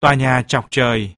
Tòa nhà chọc trời.